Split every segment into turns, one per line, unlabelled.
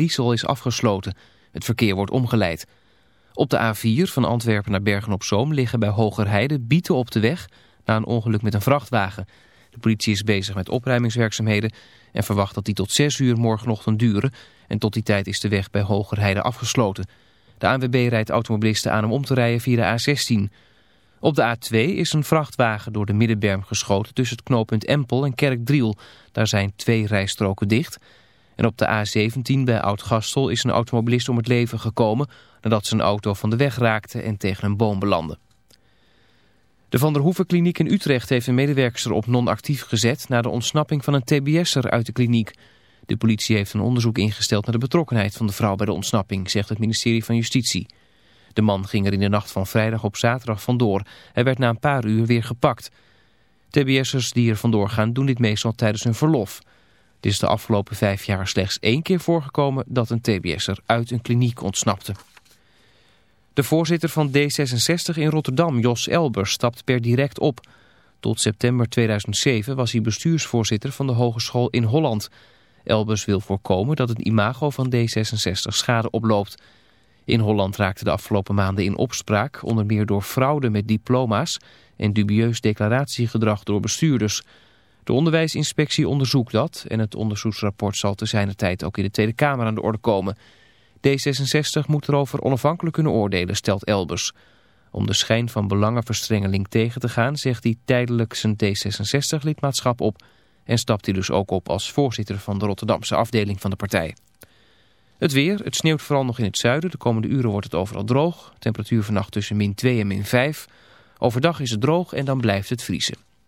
Liesel is afgesloten. Het verkeer wordt omgeleid. Op de A4 van Antwerpen naar Bergen-op-Zoom liggen bij Hogerheide bieten op de weg na een ongeluk met een vrachtwagen. De politie is bezig met opruimingswerkzaamheden en verwacht dat die tot 6 uur morgenochtend duren. En tot die tijd is de weg bij Hogerheide afgesloten. De ANWB rijdt automobilisten aan om om te rijden via de A16. Op de A2 is een vrachtwagen door de middenberm geschoten tussen het knooppunt Empel en Kerkdriel. Daar zijn twee rijstroken dicht... En op de A17 bij Oud-Gastel is een automobilist om het leven gekomen nadat zijn auto van de weg raakte en tegen een boom belandde. De Van der Hoeven kliniek in Utrecht heeft een medewerkster op non-actief gezet na de ontsnapping van een tbs'er uit de kliniek. De politie heeft een onderzoek ingesteld naar de betrokkenheid van de vrouw bij de ontsnapping, zegt het ministerie van Justitie. De man ging er in de nacht van vrijdag op zaterdag vandoor. Hij werd na een paar uur weer gepakt. TBS'ers die er vandoor gaan doen dit meestal tijdens hun verlof. Het is de afgelopen vijf jaar slechts één keer voorgekomen dat een TBS'er uit een kliniek ontsnapte. De voorzitter van D66 in Rotterdam, Jos Elbers, stapt per direct op. Tot september 2007 was hij bestuursvoorzitter van de Hogeschool in Holland. Elbers wil voorkomen dat het imago van D66 schade oploopt. In Holland raakte de afgelopen maanden in opspraak, onder meer door fraude met diploma's en dubieus declaratiegedrag door bestuurders... De onderwijsinspectie onderzoekt dat en het onderzoeksrapport zal te zijner tijd ook in de Tweede Kamer aan de orde komen. D66 moet erover onafhankelijk kunnen oordelen, stelt Elbers. Om de schijn van belangenverstrengeling tegen te gaan zegt hij tijdelijk zijn D66-lidmaatschap op en stapt hij dus ook op als voorzitter van de Rotterdamse afdeling van de partij. Het weer, het sneeuwt vooral nog in het zuiden. De komende uren wordt het overal droog. Temperatuur vannacht tussen min 2 en min 5. Overdag is het droog en dan blijft het vriezen.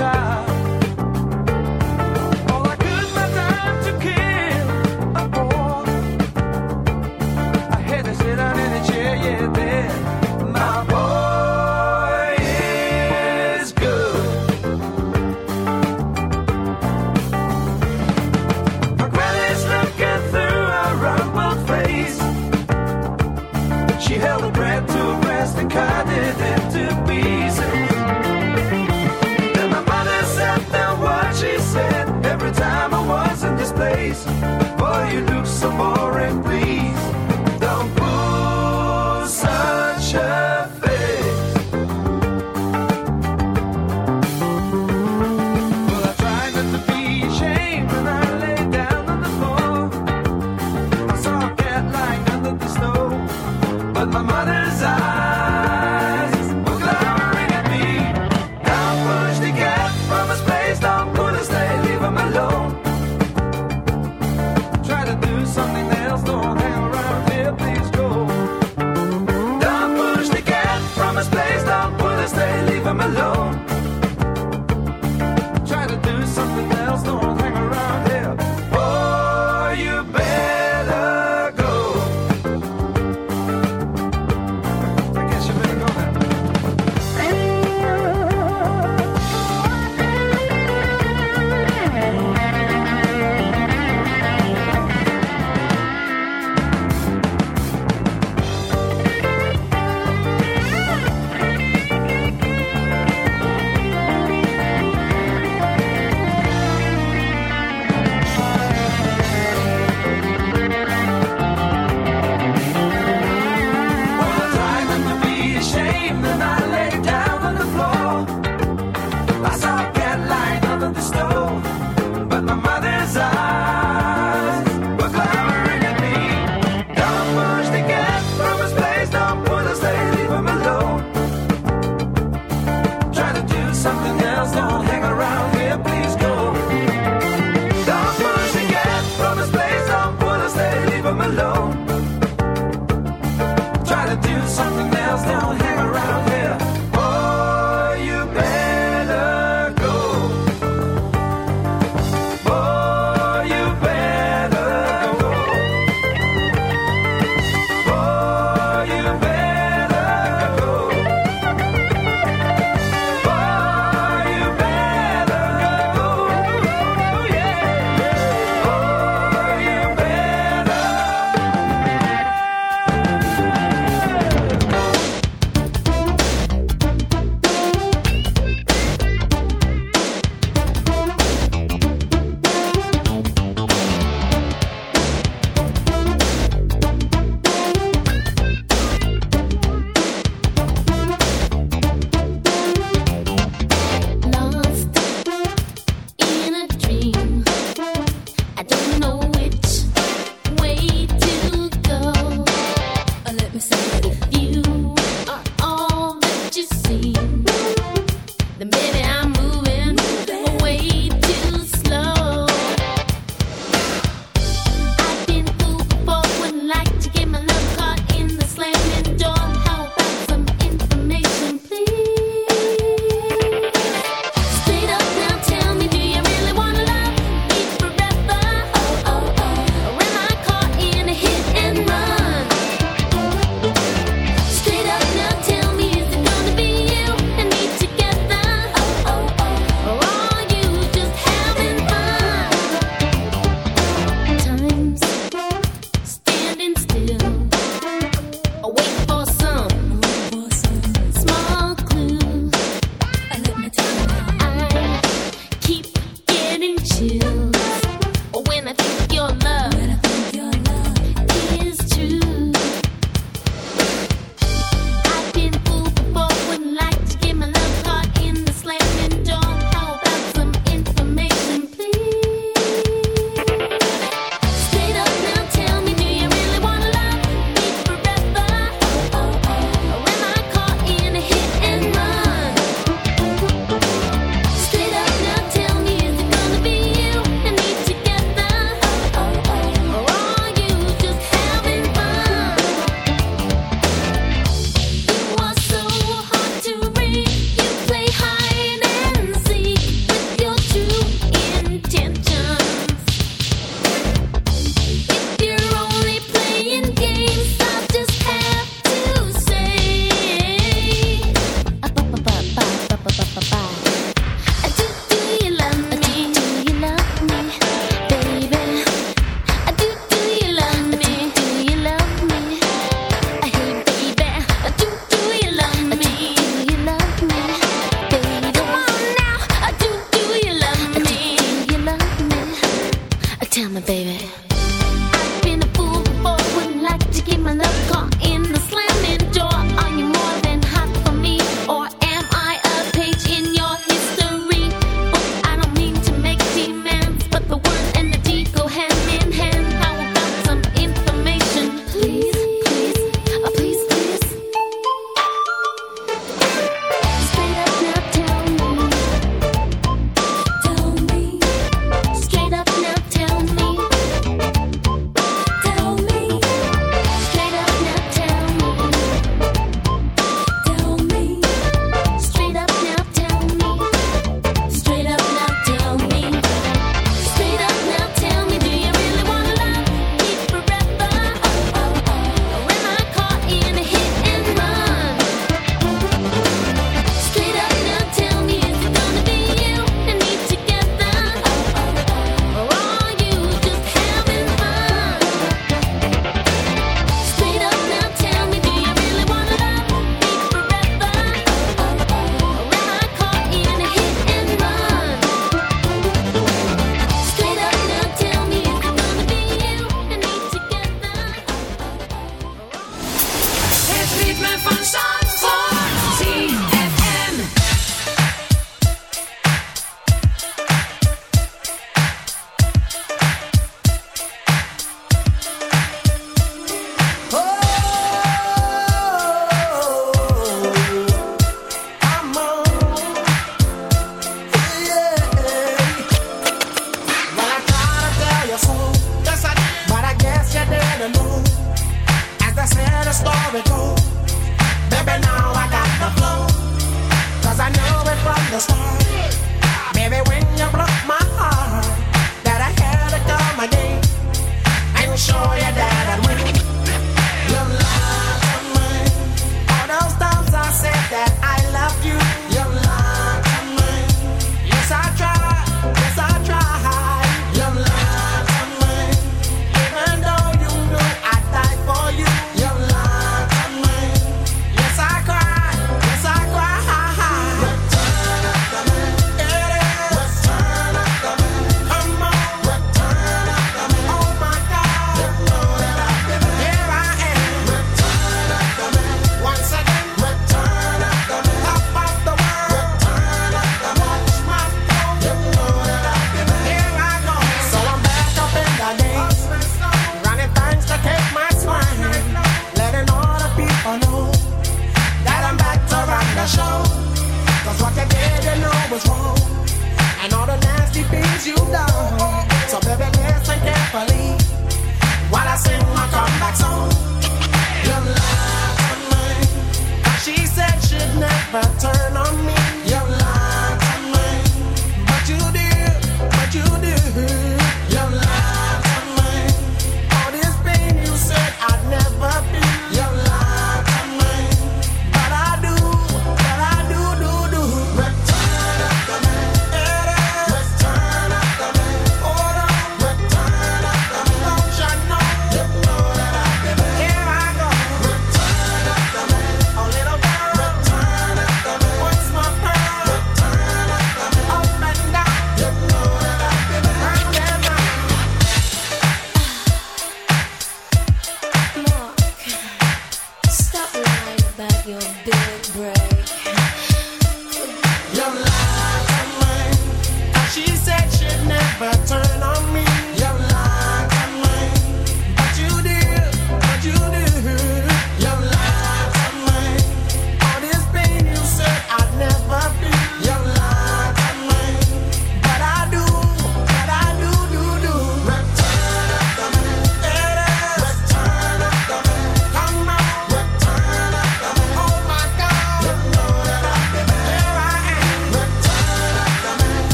child. For you
look so boring, please.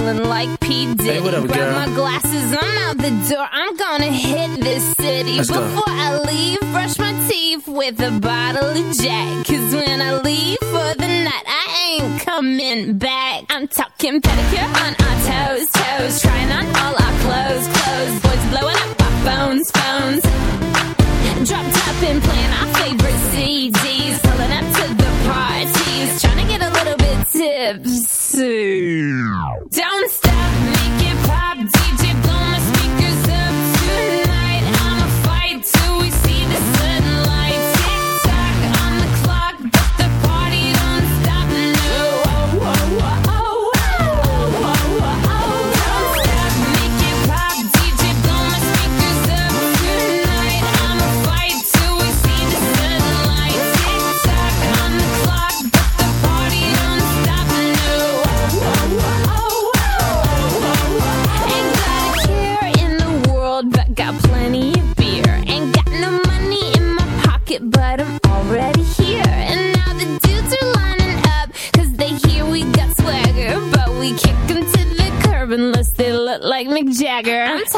feeling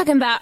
talking about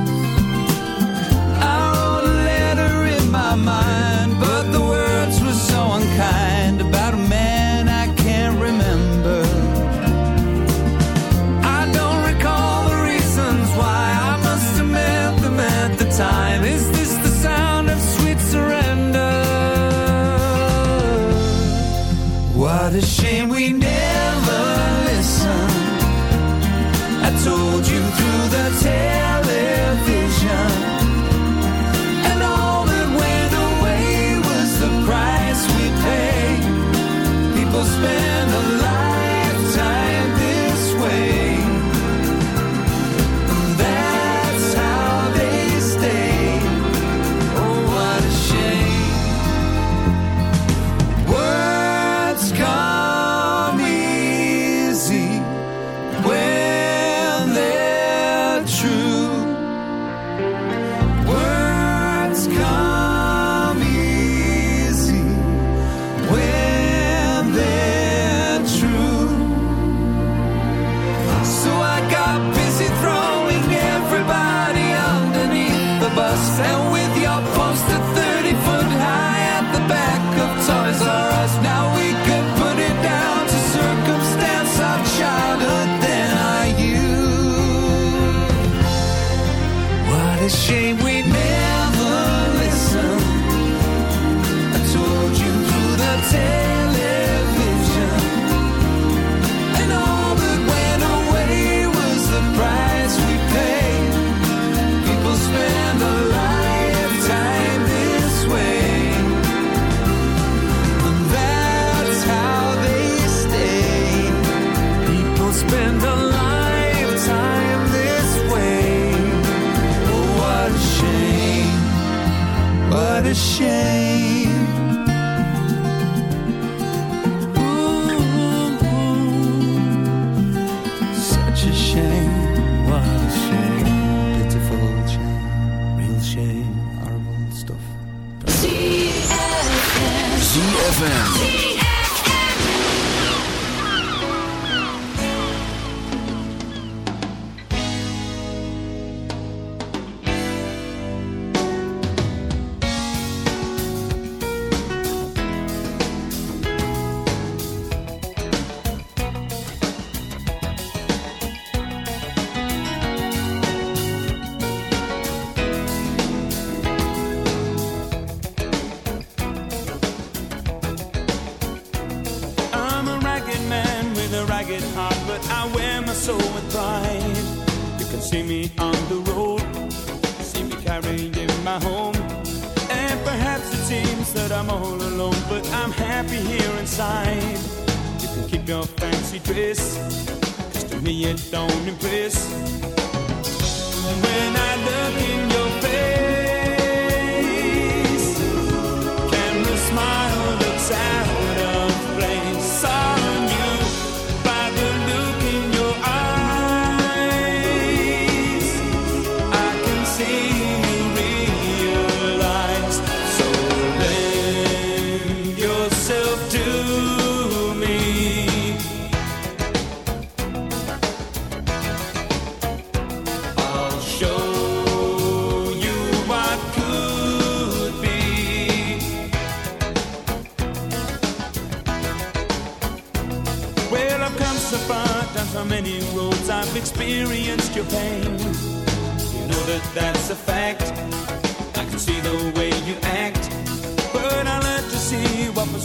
gotta show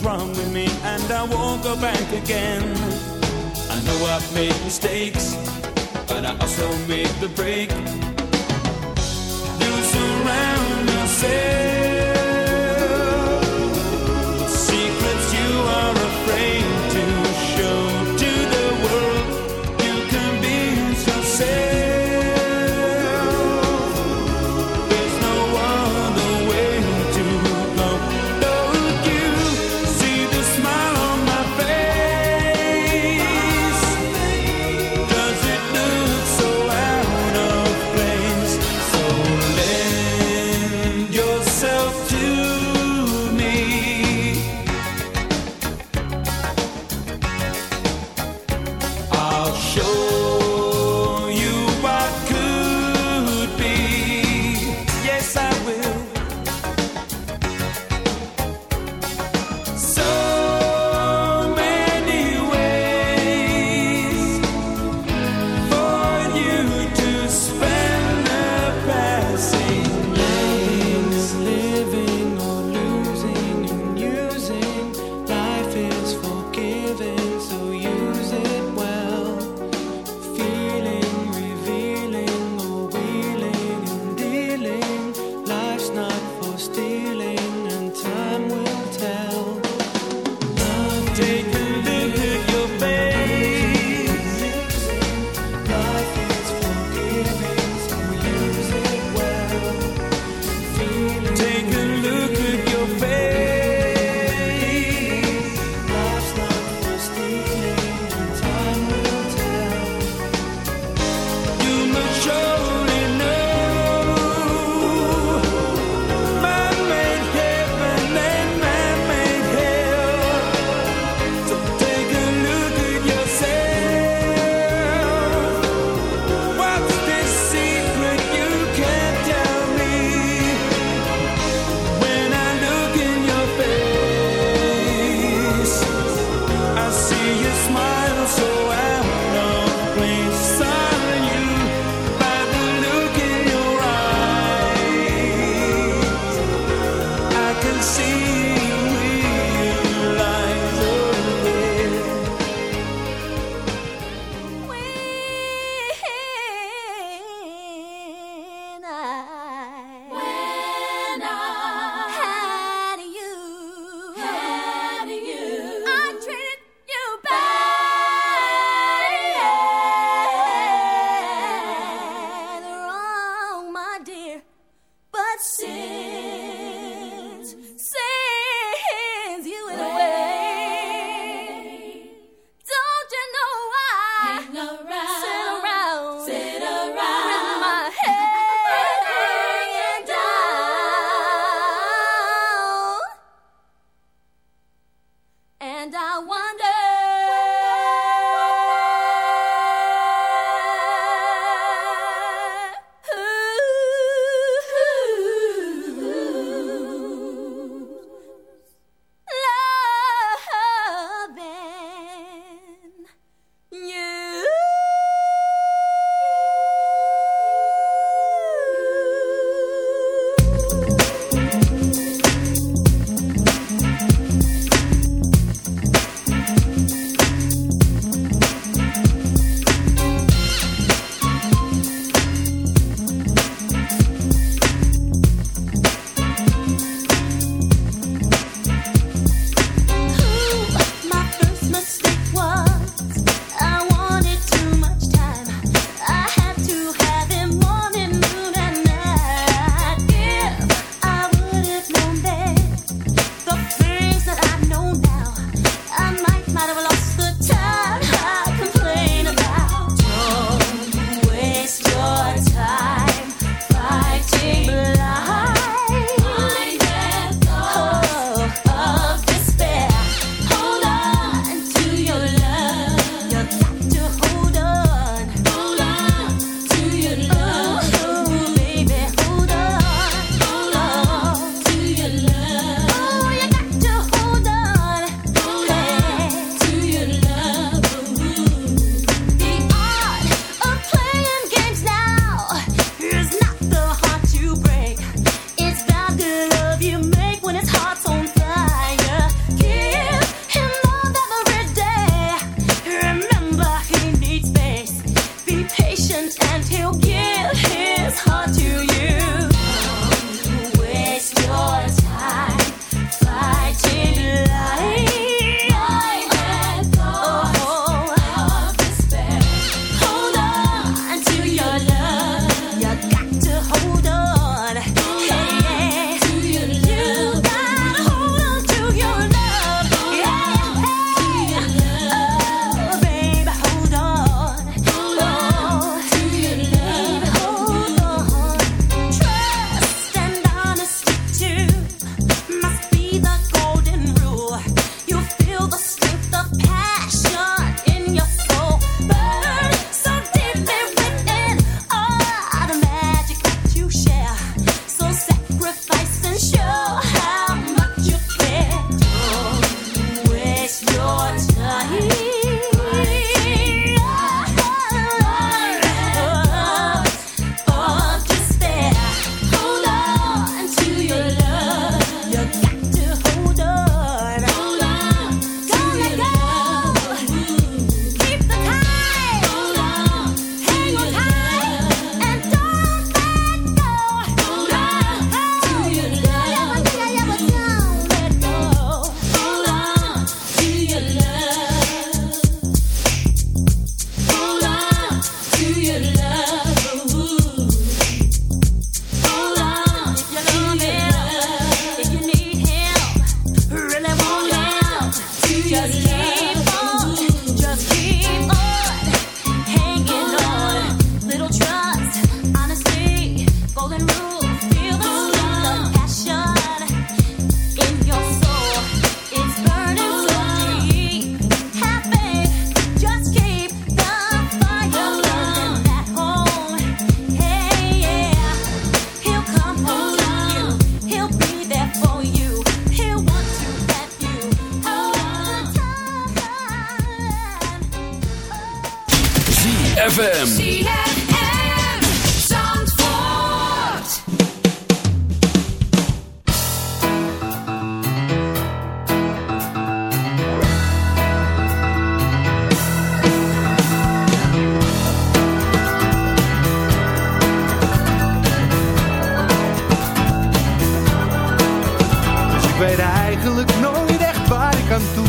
wrong with me, and I won't go back again. I know I've made mistakes, but I also made the break. You surround yourself.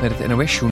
met het NOS Journal.